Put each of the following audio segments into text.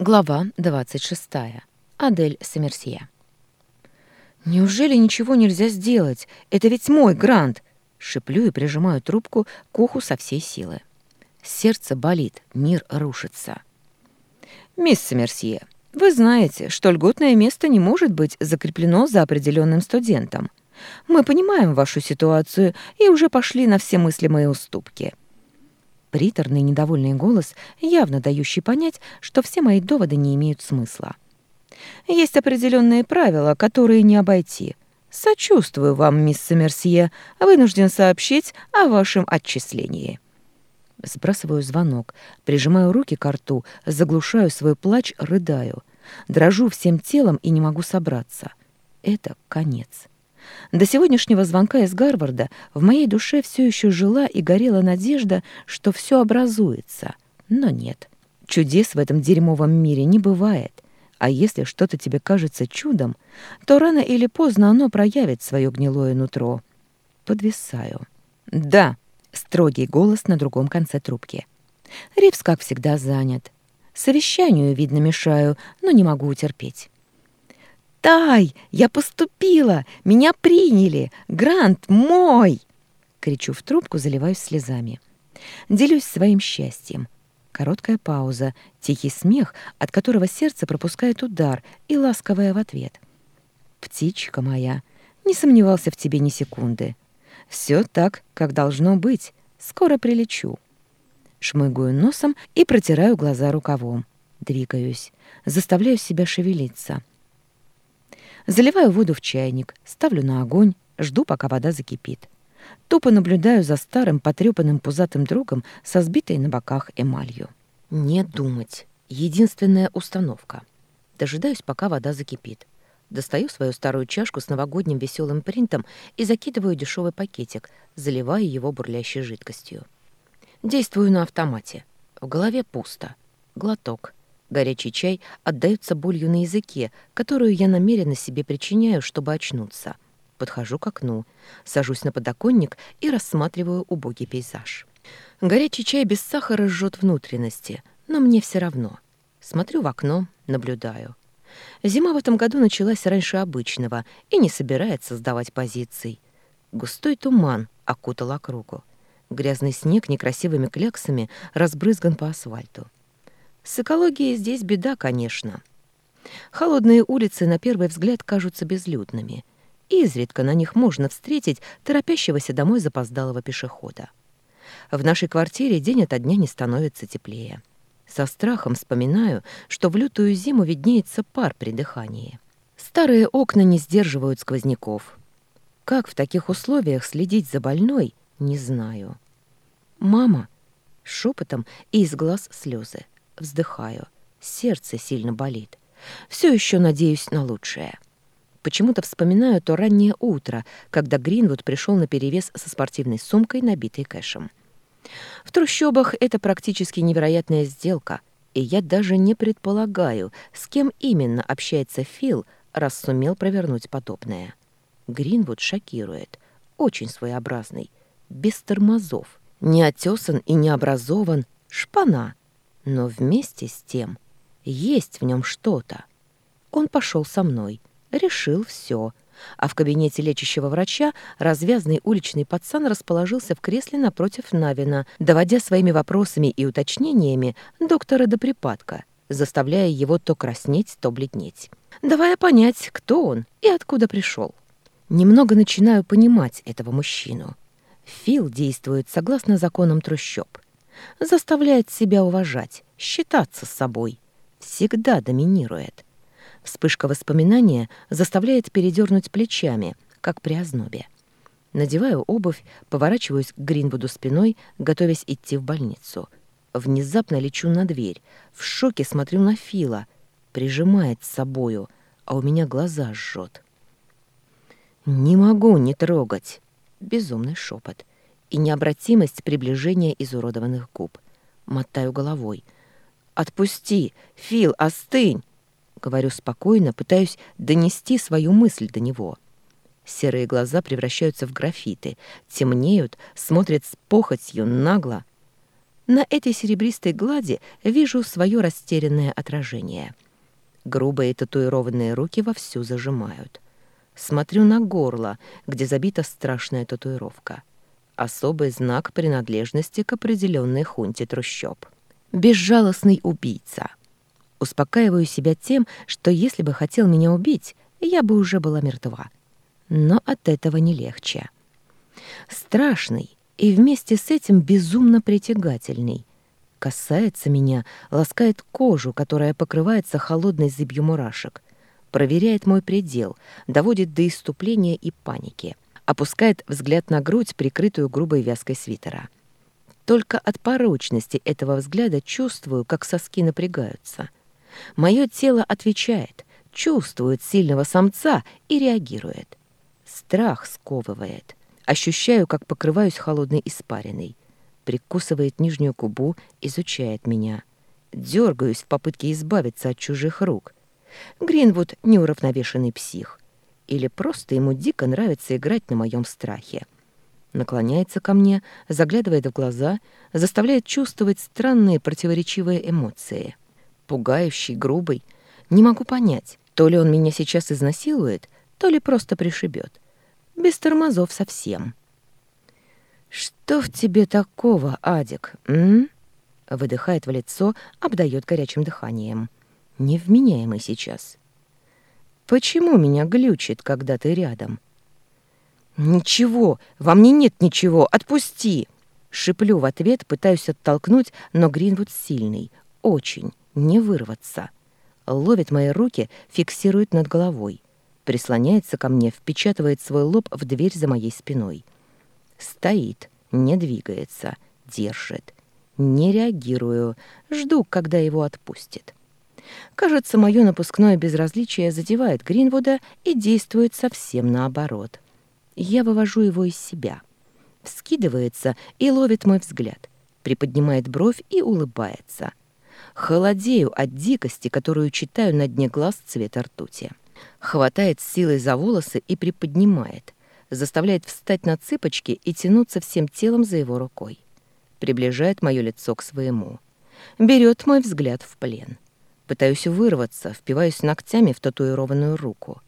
Глава 26. Адель Сомерсье. «Неужели ничего нельзя сделать? Это ведь мой грант!» Шиплю и прижимаю трубку к уху со всей силы. Сердце болит, мир рушится. «Мисс Сомерсье, вы знаете, что льготное место не может быть закреплено за определенным студентом. Мы понимаем вашу ситуацию и уже пошли на все мыслимые уступки». Приторный недовольный голос, явно дающий понять, что все мои доводы не имеют смысла. Есть определенные правила, которые не обойти. Сочувствую вам, мисс Мерсье, вынужден сообщить о вашем отчислении. Сбрасываю звонок, прижимаю руки к рту, заглушаю свой плач, рыдаю. Дрожу всем телом и не могу собраться. Это конец. До сегодняшнего звонка из Гарварда в моей душе все еще жила и горела надежда, что все образуется. Но нет. Чудес в этом дерьмовом мире не бывает. А если что-то тебе кажется чудом, то рано или поздно оно проявит свое гнилое нутро. Подвисаю. «Да», — строгий голос на другом конце трубки. Ривс, как всегда, занят. Совещанию, видно, мешаю, но не могу утерпеть. «Тай, я поступила! Меня приняли! Грант мой!» Кричу в трубку, заливаюсь слезами. Делюсь своим счастьем. Короткая пауза, тихий смех, от которого сердце пропускает удар, и ласковая в ответ. «Птичка моя, не сомневался в тебе ни секунды. Все так, как должно быть. Скоро прилечу». Шмыгаю носом и протираю глаза рукавом. Двигаюсь, заставляю себя шевелиться. Заливаю воду в чайник, ставлю на огонь, жду, пока вода закипит. Тупо наблюдаю за старым потрёпанным пузатым другом со сбитой на боках эмалью. Не думать. Единственная установка. Дожидаюсь, пока вода закипит. Достаю свою старую чашку с новогодним веселым принтом и закидываю дешевый пакетик, заливая его бурлящей жидкостью. Действую на автомате. В голове пусто. Глоток. Горячий чай отдаётся болью на языке, которую я намеренно себе причиняю, чтобы очнуться. Подхожу к окну, сажусь на подоконник и рассматриваю убогий пейзаж. Горячий чай без сахара жжет внутренности, но мне все равно. Смотрю в окно, наблюдаю. Зима в этом году началась раньше обычного и не собирается сдавать позиций. Густой туман окутал округу. Грязный снег некрасивыми кляксами разбрызган по асфальту. С экологией здесь беда, конечно. Холодные улицы на первый взгляд кажутся безлюдными. Изредка на них можно встретить торопящегося домой запоздалого пешехода. В нашей квартире день ото дня не становится теплее. Со страхом вспоминаю, что в лютую зиму виднеется пар при дыхании. Старые окна не сдерживают сквозняков. Как в таких условиях следить за больной, не знаю. «Мама!» — шепотом и из глаз слезы. Вздыхаю. Сердце сильно болит. Все еще надеюсь на лучшее. Почему-то вспоминаю то раннее утро, когда Гринвуд пришел на перевес со спортивной сумкой, набитой кэшем. В трущобах это практически невероятная сделка, и я даже не предполагаю, с кем именно общается Фил, раз сумел провернуть подобное. Гринвуд шокирует, очень своеобразный, без тормозов, не отесан и не образован, шпана — но вместе с тем есть в нем что-то. Он пошел со мной, решил все, а в кабинете лечащего врача развязный уличный пацан расположился в кресле напротив Навина, доводя своими вопросами и уточнениями доктора до припадка, заставляя его то краснеть, то бледнеть, давая понять, кто он и откуда пришел. Немного начинаю понимать этого мужчину. Фил действует согласно законам трущоб — заставляет себя уважать, считаться с собой, всегда доминирует. Вспышка воспоминания заставляет передернуть плечами, как при ознобе. Надеваю обувь, поворачиваюсь к Гринвуду спиной, готовясь идти в больницу. Внезапно лечу на дверь, в шоке смотрю на Фила, прижимает с собою, а у меня глаза жжет. «Не могу не трогать!» — безумный шепот и необратимость приближения изуродованных губ. Мотаю головой. «Отпусти! Фил, остынь!» Говорю спокойно, пытаюсь донести свою мысль до него. Серые глаза превращаются в графиты, темнеют, смотрят с похотью нагло. На этой серебристой глади вижу свое растерянное отражение. Грубые татуированные руки вовсю зажимают. Смотрю на горло, где забита страшная татуировка. Особый знак принадлежности к определенной хунте трущоб. Безжалостный убийца. Успокаиваю себя тем, что если бы хотел меня убить, я бы уже была мертва. Но от этого не легче. Страшный и вместе с этим безумно притягательный. Касается меня, ласкает кожу, которая покрывается холодной зыбью мурашек. Проверяет мой предел, доводит до иступления и паники. Опускает взгляд на грудь, прикрытую грубой вязкой свитера. Только от порочности этого взгляда чувствую, как соски напрягаются — Мое тело отвечает, чувствует сильного самца и реагирует. Страх сковывает. Ощущаю, как покрываюсь холодной испариной. Прикусывает нижнюю губу, изучает меня. Дергаюсь в попытке избавиться от чужих рук. Гринвуд — неуравновешенный псих. Или просто ему дико нравится играть на моем страхе. Наклоняется ко мне, заглядывает в глаза, заставляет чувствовать странные противоречивые эмоции пугающий, грубый. Не могу понять, то ли он меня сейчас изнасилует, то ли просто пришибет. Без тормозов совсем. «Что в тебе такого, Адик, м?» Выдыхает в лицо, обдает горячим дыханием. Невменяемый сейчас. «Почему меня глючит, когда ты рядом?» «Ничего, во мне нет ничего, отпусти!» Шиплю в ответ, пытаюсь оттолкнуть, но Гринвуд сильный, очень не вырваться. Ловит мои руки, фиксирует над головой. Прислоняется ко мне, впечатывает свой лоб в дверь за моей спиной. Стоит, не двигается, держит. Не реагирую, жду, когда его отпустит. Кажется, мое напускное безразличие задевает Гринвуда и действует совсем наоборот. Я вывожу его из себя. Вскидывается и ловит мой взгляд. Приподнимает бровь и улыбается. Холодею от дикости, которую читаю на дне глаз цвета ртути. Хватает силой за волосы и приподнимает, заставляет встать на цыпочки и тянуться всем телом за его рукой. Приближает мое лицо к своему. Берет мой взгляд в плен. Пытаюсь вырваться, впиваюсь ногтями в татуированную руку.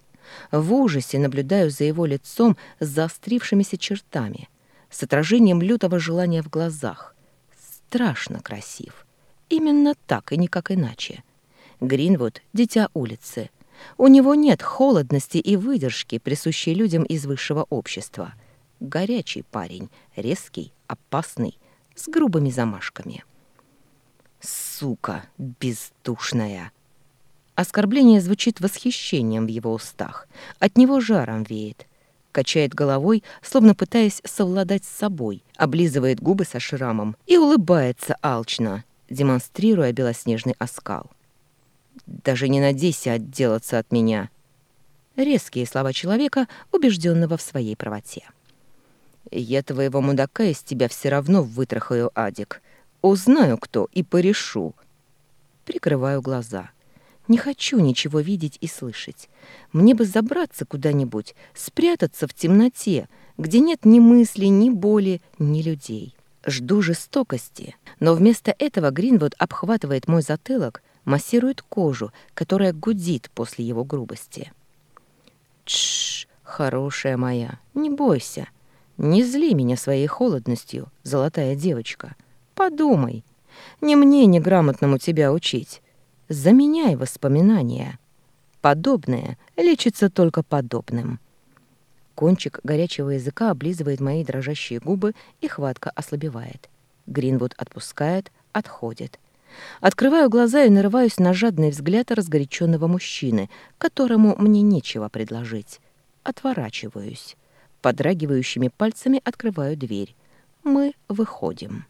В ужасе наблюдаю за его лицом с заострившимися чертами, с отражением лютого желания в глазах. Страшно красив. Именно так и никак иначе. Гринвуд — дитя улицы. У него нет холодности и выдержки, присущей людям из высшего общества. Горячий парень, резкий, опасный, с грубыми замашками. «Сука бездушная!» Оскорбление звучит восхищением в его устах. От него жаром веет. Качает головой, словно пытаясь совладать с собой, облизывает губы со шрамом и улыбается алчно, демонстрируя белоснежный оскал. «Даже не надейся отделаться от меня!» Резкие слова человека, убежденного в своей правоте. «Я твоего мудака из тебя все равно вытрахаю, Адик. Узнаю, кто, и порешу». Прикрываю глаза. Не хочу ничего видеть и слышать. Мне бы забраться куда-нибудь, спрятаться в темноте, где нет ни мысли, ни боли, ни людей. Жду жестокости, но вместо этого Гринвуд обхватывает мой затылок, массирует кожу, которая гудит после его грубости. Тш, хорошая моя, не бойся. Не зли меня своей холодностью, золотая девочка. Подумай. Не мне неграмотному тебя учить. Заменяй воспоминания. Подобное лечится только подобным. Кончик горячего языка облизывает мои дрожащие губы, и хватка ослабевает. Гринвуд отпускает, отходит. Открываю глаза и нарываюсь на жадный взгляд разгоряченного мужчины, которому мне нечего предложить. Отворачиваюсь. Подрагивающими пальцами открываю дверь. Мы выходим.